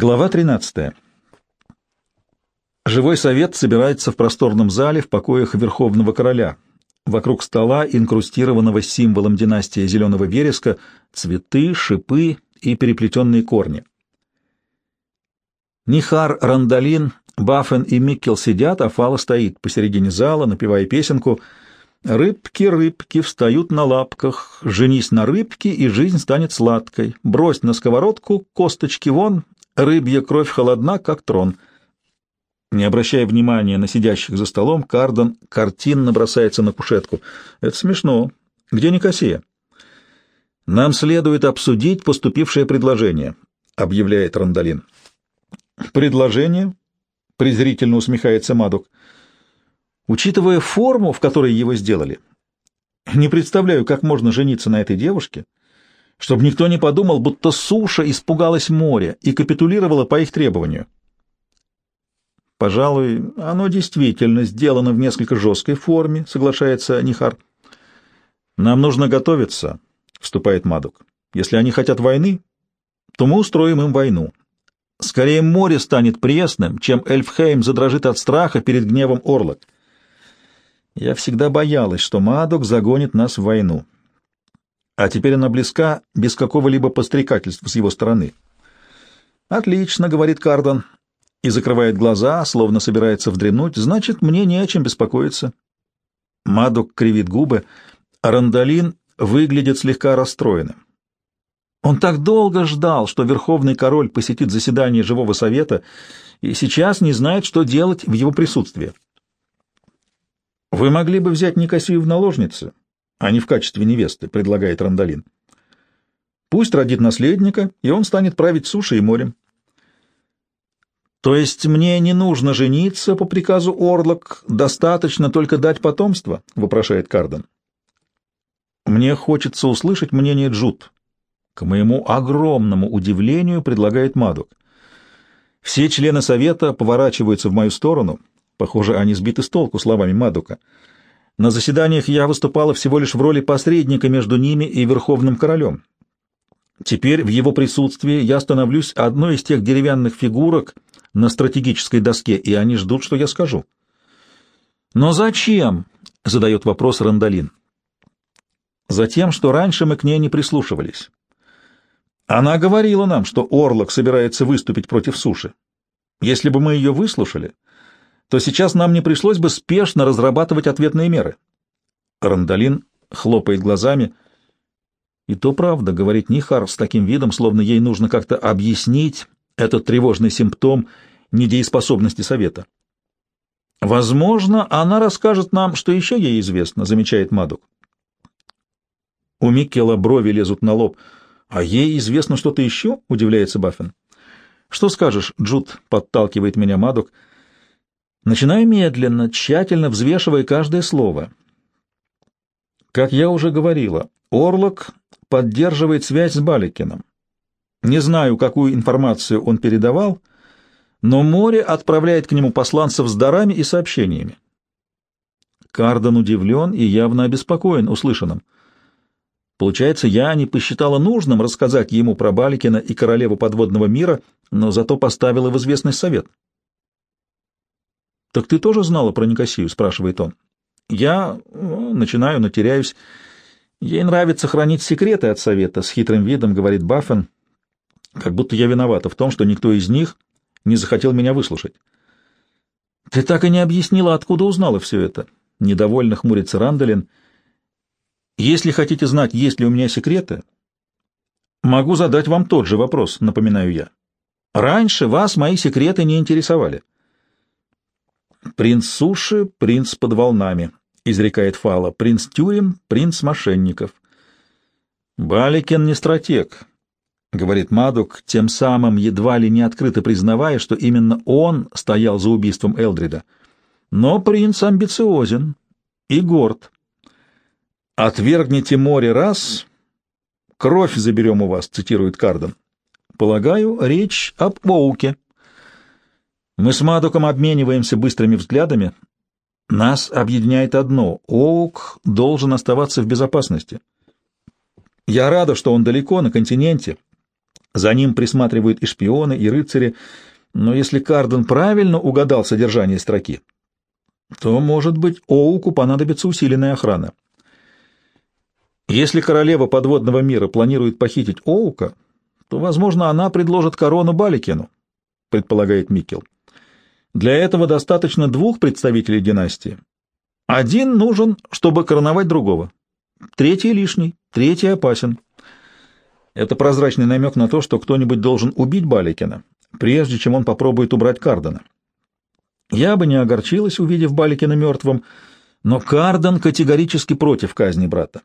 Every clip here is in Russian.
Глава 13. Живой совет собирается в просторном зале в покоях Верховного Короля. Вокруг стола, инкрустированного символом династии Зеленого Вереска, цветы, шипы и переплетенные корни. Нихар, Рандалин, Баффен и Миккел сидят, а Фала стоит посередине зала, напевая песенку «Рыбки, рыбки встают на лапках, женись на рыбке, и жизнь станет сладкой. Брось на сковородку, косточки вон, рыбья кровь холодна, как трон». Не обращая внимания на сидящих за столом, Кардон картинно бросается на кушетку. «Это смешно. Где Никосия?» «Нам следует обсудить поступившее предложение», — объявляет Рандалин. «Предложение?» — презрительно усмехается Мадук. «Учитывая форму, в которой его сделали, не представляю, как можно жениться на этой девушке, чтобы никто не подумал, будто суша испугалась моря и капитулировала по их требованию». Пожалуй, оно действительно сделано в несколько жесткой форме, соглашается Нихар. Нам нужно готовиться, вступает Мадук. Если они хотят войны, то мы устроим им войну. Скорее море станет пресным, чем Эльфхейм задрожит от страха перед гневом Орлок. Я всегда боялась, что Мадук загонит нас в войну. А теперь она близка без какого-либо пострекательства с его стороны. «Отлично», — говорит Кардон, и закрывает глаза, словно собирается вдремнуть, значит, мне не о чем беспокоиться. Мадук кривит губы, а Рандалин выглядит слегка расстроенным. Он так долго ждал, что Верховный Король посетит заседание Живого Совета, и сейчас не знает, что делать в его присутствии. «Вы могли бы взять Никосию в наложницы, а не в качестве невесты», — предлагает Рандалин. «Пусть родит наследника, и он станет править сушей и морем. То есть мне не нужно жениться по приказу Орлок, достаточно только дать потомство, вопрошает Карден. Мне хочется услышать мнение Джут. К моему огромному удивлению предлагает Мадок. Все члены совета поворачиваются в мою сторону. Похоже, они сбиты с толку словами Мадука. На заседаниях я выступала всего лишь в роли посредника между ними и Верховным Королем. Теперь в его присутствии я становлюсь одной из тех деревянных фигурок, на стратегической доске, и они ждут, что я скажу. «Но зачем?» — задает вопрос Рандалин. «Затем, что раньше мы к ней не прислушивались. Она говорила нам, что Орлок собирается выступить против суши. Если бы мы ее выслушали, то сейчас нам не пришлось бы спешно разрабатывать ответные меры». Рандалин хлопает глазами. «И то правда», — говорит Нихар с таким видом, словно ей нужно как-то объяснить этот тревожный симптом недееспособности совета. «Возможно, она расскажет нам, что еще ей известно», — замечает Мадук. У Миккела брови лезут на лоб. «А ей известно что-то еще?» — удивляется Баффин. «Что скажешь, Джуд?» — подталкивает меня Мадук. Начинаю медленно, тщательно взвешивая каждое слово. Как я уже говорила, Орлок поддерживает связь с Баликином. Не знаю, какую информацию он передавал, но море отправляет к нему посланцев с дарами и сообщениями. Кардон удивлен и явно обеспокоен услышанным. Получается, я не посчитала нужным рассказать ему про Баликина и королеву подводного мира, но зато поставила в известность совет. «Так ты тоже знала про Никосию?» — спрашивает он. «Я ну, начинаю, но теряюсь. Ей нравится хранить секреты от совета», — с хитрым видом говорит Баффен как будто я виновата в том, что никто из них не захотел меня выслушать. «Ты так и не объяснила, откуда узнала все это?» — недовольно хмурится Рандалин. «Если хотите знать, есть ли у меня секреты, могу задать вам тот же вопрос, напоминаю я. Раньше вас мои секреты не интересовали». «Принц суши, принц под волнами», — изрекает Фала. «Принц тюрем, принц мошенников». «Баликен не стратег», — говорит Мадук, тем самым едва ли не открыто признавая, что именно он стоял за убийством Элдрида. Но принц амбициозен и горд. «Отвергните море раз, кровь заберем у вас», — цитирует Кардон. «Полагаю, речь об Оуке». Мы с Мадуком обмениваемся быстрыми взглядами. Нас объединяет одно — Оук должен оставаться в безопасности. Я рада, что он далеко, на континенте, За ним присматривают и шпионы, и рыцари, но если Карден правильно угадал содержание строки, то, может быть, Оуку понадобится усиленная охрана. Если королева подводного мира планирует похитить Оука, то, возможно, она предложит корону Баликину, предполагает Микел. Для этого достаточно двух представителей династии. Один нужен, чтобы короновать другого. Третий лишний, третий опасен. Это прозрачный намек на то, что кто-нибудь должен убить Баликина, прежде чем он попробует убрать Кардена. Я бы не огорчилась, увидев Баликина мертвым, но Карден категорически против казни брата.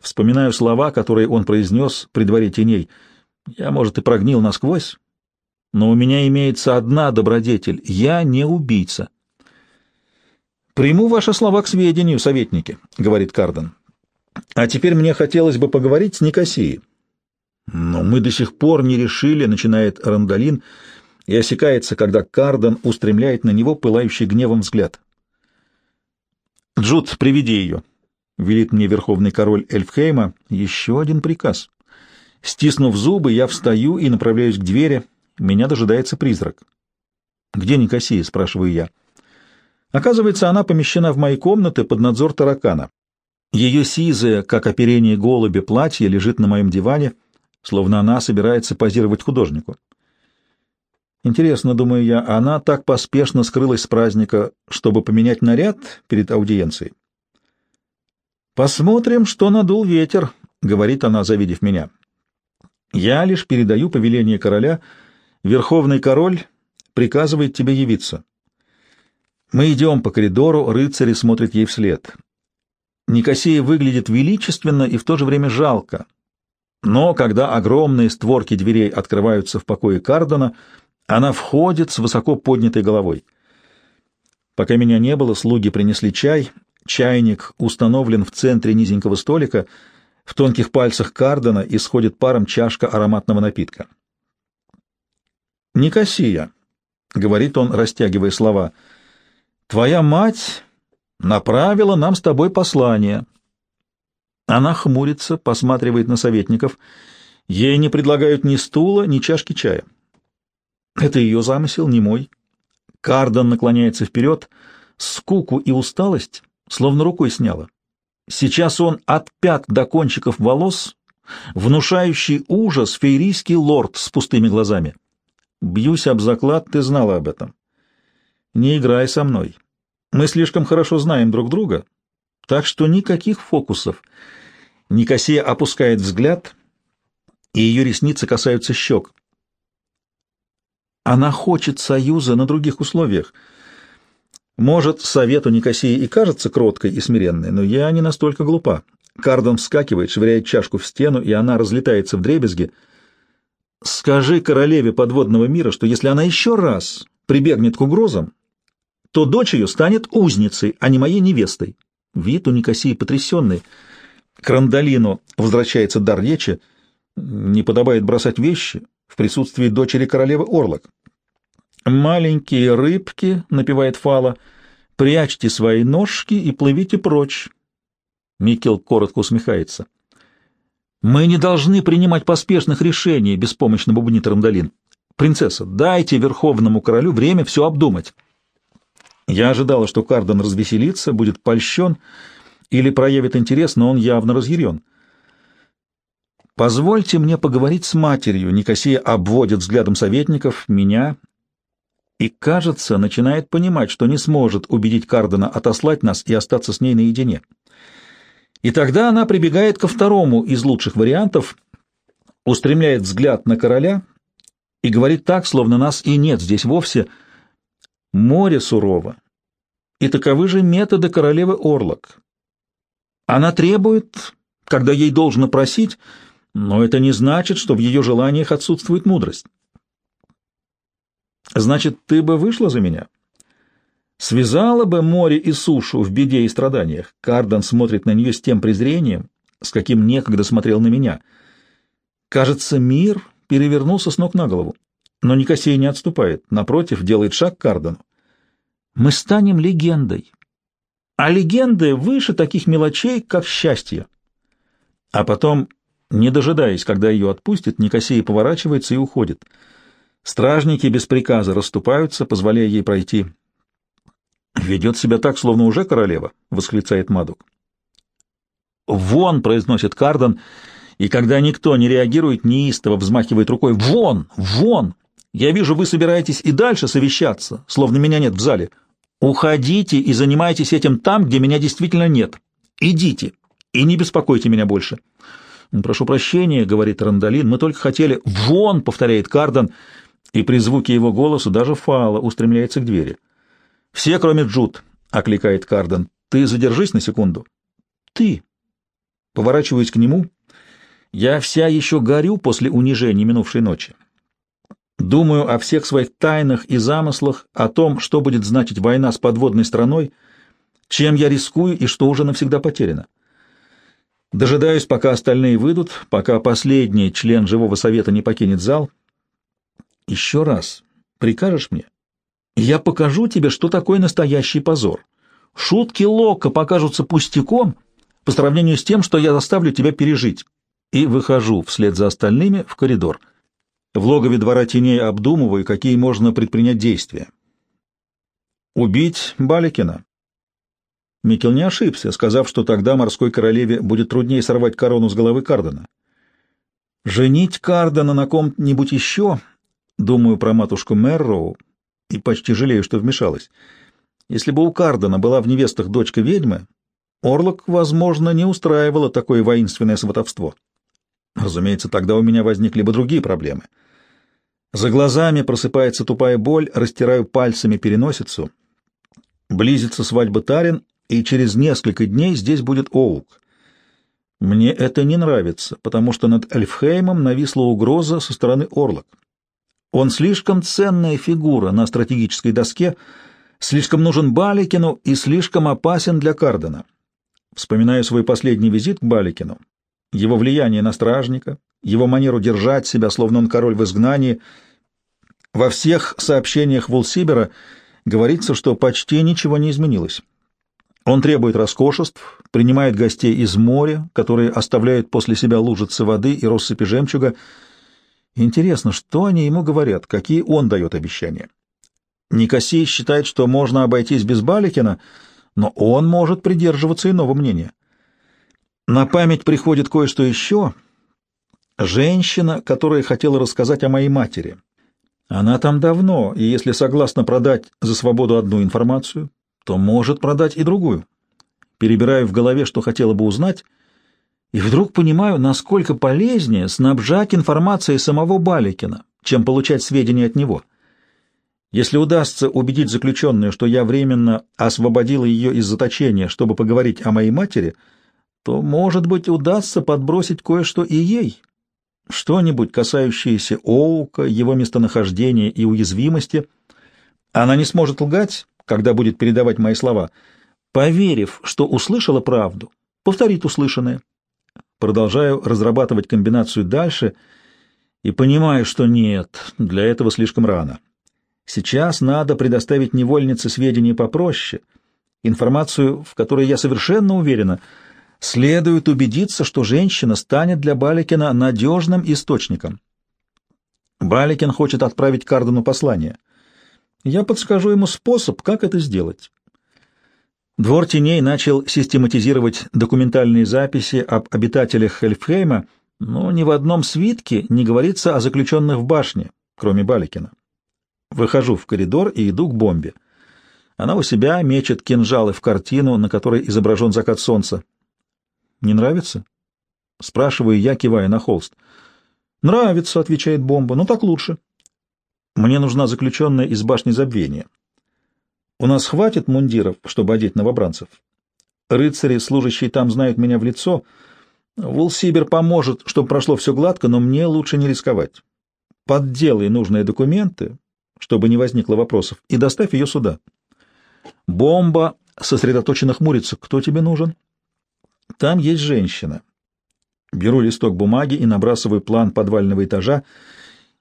Вспоминаю слова, которые он произнес при дворе теней. Я, может, и прогнил насквозь, но у меня имеется одна добродетель — я не убийца. «Приму ваши слова к сведению, советники», — говорит Карден. «А теперь мне хотелось бы поговорить с Никосией». «Но мы до сих пор не решили», — начинает Рандалин, и осекается, когда Карден устремляет на него пылающий гневом взгляд. «Джуд, приведи ее», — велит мне верховный король Эльфхейма. «Еще один приказ». Стиснув зубы, я встаю и направляюсь к двери. Меня дожидается призрак. «Где Никосия?» — спрашиваю я. Оказывается, она помещена в мои комнаты под надзор таракана. Ее сизое, как оперение голуби, платье лежит на моем диване, словно она собирается позировать художнику. Интересно, думаю я, она так поспешно скрылась с праздника, чтобы поменять наряд перед аудиенцией. «Посмотрим, что надул ветер», — говорит она, завидев меня. «Я лишь передаю повеление короля. Верховный король приказывает тебе явиться». Мы идем по коридору, рыцари смотрят ей вслед. Никосия выглядит величественно и в то же время жалко. Но когда огромные створки дверей открываются в покое Кардона, она входит с высоко поднятой головой. Пока меня не было, слуги принесли чай. Чайник установлен в центре низенького столика. В тонких пальцах Кардона исходит паром чашка ароматного напитка. «Никосия», — говорит он, растягивая слова, — Твоя мать направила нам с тобой послание. Она хмурится, посматривает на советников. Ей не предлагают ни стула, ни чашки чая. Это ее замысел, не мой. Кардон наклоняется вперед. Скуку и усталость словно рукой сняла. Сейчас он от пят до кончиков волос, внушающий ужас фейрийский лорд с пустыми глазами. Бьюсь об заклад, ты знала об этом. Не играй со мной. Мы слишком хорошо знаем друг друга, так что никаких фокусов. Никосия опускает взгляд, и ее ресницы касаются щек. Она хочет союза на других условиях. Может, совету Никосии и кажется кроткой и смиренной, но я не настолько глупа. Кардон вскакивает, швыряет чашку в стену, и она разлетается в дребезги. Скажи королеве подводного мира, что если она еще раз прибегнет к угрозам, то дочь ее станет узницей, а не моей невестой. Вид у Никосии потрясенный. К Рандалину возвращается дар речи. Не подобает бросать вещи в присутствии дочери королевы Орлок. «Маленькие рыбки», — напевает Фала, — «прячьте свои ножки и плывите прочь». Микел коротко усмехается. «Мы не должны принимать поспешных решений», — беспомощно бубнит Рандалин. «Принцесса, дайте верховному королю время все обдумать». Я ожидала, что Кардон развеселится, будет польщен или проявит интерес, но он явно разъярен. «Позвольте мне поговорить с матерью», — Никосия обводит взглядом советников, меня, и, кажется, начинает понимать, что не сможет убедить Кардона отослать нас и остаться с ней наедине. И тогда она прибегает ко второму из лучших вариантов, устремляет взгляд на короля и говорит так, словно нас и нет здесь вовсе — Море сурово, и таковы же методы королевы Орлок. Она требует, когда ей должно просить, но это не значит, что в ее желаниях отсутствует мудрость. Значит, ты бы вышла за меня? Связала бы море и сушу в беде и страданиях. Кардон смотрит на нее с тем презрением, с каким некогда смотрел на меня. Кажется, мир перевернулся с ног на голову. Но Никосей не отступает, напротив, делает шаг к Кардену. Мы станем легендой. А легенды выше таких мелочей, как счастье. А потом Не дожидаясь, когда ее отпустит, Никосия поворачивается и уходит. Стражники без приказа расступаются, позволяя ей пройти. «Ведет себя так, словно уже королева», — восклицает Мадук. «Вон!» — произносит Кардон, и когда никто не реагирует, неистово взмахивает рукой. «Вон! Вон! Я вижу, вы собираетесь и дальше совещаться, словно меня нет в зале. Уходите и занимайтесь этим там, где меня действительно нет. Идите и не беспокойте меня больше». «Прошу прощения», — говорит Рандалин, — «мы только хотели...» «Вон!» — повторяет Кардон, и при звуке его голоса даже Фала устремляется к двери. «Все, кроме Джуд», — окликает Кардон. «Ты задержись на секунду». «Ты». Поворачиваюсь к нему. Я вся еще горю после унижения минувшей ночи. Думаю о всех своих тайнах и замыслах, о том, что будет значить война с подводной страной, чем я рискую и что уже навсегда потеряно. Дожидаюсь, пока остальные выйдут, пока последний член живого совета не покинет зал. Еще раз прикажешь мне? Я покажу тебе, что такое настоящий позор. Шутки Лока покажутся пустяком по сравнению с тем, что я заставлю тебя пережить. И выхожу вслед за остальными в коридор. В логове двора теней обдумываю, какие можно предпринять действия. Убить Баликина. Микел не ошибся, сказав, что тогда морской королеве будет труднее сорвать корону с головы Кардена. Женить Кардена на ком-нибудь еще, думаю про матушку Мерроу, и почти жалею, что вмешалась. Если бы у Кардена была в невестах дочка ведьмы, Орлок, возможно, не устраивало такое воинственное сватовство. Разумеется, тогда у меня возникли бы другие проблемы. За глазами просыпается тупая боль, растираю пальцами переносицу. Близится свадьба Тарин, и через несколько дней здесь будет Оук. Мне это не нравится, потому что над Эльфхеймом нависла угроза со стороны Орлок. Он слишком ценная фигура на стратегической доске, слишком нужен Баликину и слишком опасен для Кардена. Вспоминаю свой последний визит к Баликину, его влияние на стражника, его манеру держать себя, словно он король в изгнании. Во всех сообщениях Волсибера говорится, что почти ничего не изменилось. Он требует роскошеств, принимает гостей из моря, которые оставляют после себя лужицы воды и россыпи жемчуга, Интересно, что они ему говорят, какие он дает обещания. Никосий считает, что можно обойтись без Баликина, но он может придерживаться иного мнения. На память приходит кое-что еще. Женщина, которая хотела рассказать о моей матери. Она там давно, и если согласна продать за свободу одну информацию, то может продать и другую. Перебираю в голове, что хотела бы узнать, и вдруг понимаю, насколько полезнее снабжать информацией самого Баликина, чем получать сведения от него. Если удастся убедить заключенную, что я временно освободила ее из заточения, чтобы поговорить о моей матери, то, может быть, удастся подбросить кое-что и ей. Что-нибудь, касающееся Оука, его местонахождения и уязвимости. Она не сможет лгать, когда будет передавать мои слова. Поверив, что услышала правду, повторит услышанное. Продолжаю разрабатывать комбинацию дальше и понимаю, что нет, для этого слишком рано. Сейчас надо предоставить невольнице сведения попроще, информацию, в которой я совершенно уверена. Следует убедиться, что женщина станет для Баликина надежным источником. Баликин хочет отправить Кардену послание. Я подскажу ему способ, как это сделать. Двор теней начал систематизировать документальные записи об обитателях Хельфхейма, но ни в одном свитке не говорится о заключенных в башне, кроме Баликина. Выхожу в коридор и иду к бомбе. Она у себя мечет кинжалы в картину, на которой изображен закат солнца. «Не нравится?» — спрашиваю я, кивая на холст. «Нравится», — отвечает бомба, — «ну так лучше». Мне нужна заключенная из башни забвения. У нас хватит мундиров, чтобы одеть новобранцев. Рыцари, служащие там, знают меня в лицо. Вулсибер поможет, чтобы прошло все гладко, но мне лучше не рисковать. Подделай нужные документы, чтобы не возникло вопросов, и доставь ее сюда. Бомба сосредоточенно хмурится. Кто тебе нужен? Там есть женщина. Беру листок бумаги и набрасываю план подвального этажа.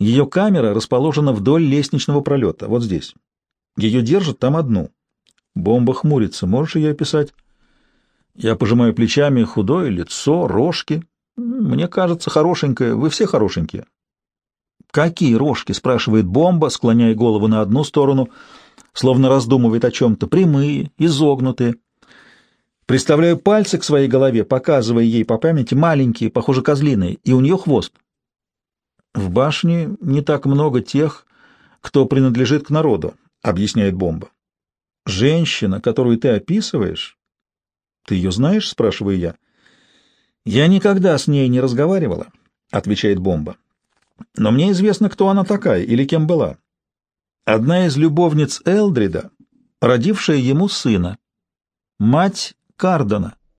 Ее камера расположена вдоль лестничного пролета, вот здесь. Ее держат там одну. Бомба хмурится. Можешь ее описать? Я пожимаю плечами, худое лицо, рожки. Мне кажется, хорошенькая. Вы все хорошенькие. Какие рожки? спрашивает бомба, склоняя голову на одну сторону, словно раздумывает о чем-то. Прямые, изогнутые. Представляю пальцы к своей голове, показывая ей по памяти маленькие, похоже, козлиные, и у нее хвост. В башне не так много тех, кто принадлежит к народу, объясняет бомба. Женщина, которую ты описываешь, ты ее знаешь, спрашиваю я. Я никогда с ней не разговаривала, отвечает бомба. Но мне известно, кто она такая или кем была. Одна из любовниц Элдрида, родившая ему сына. Мать Кардона.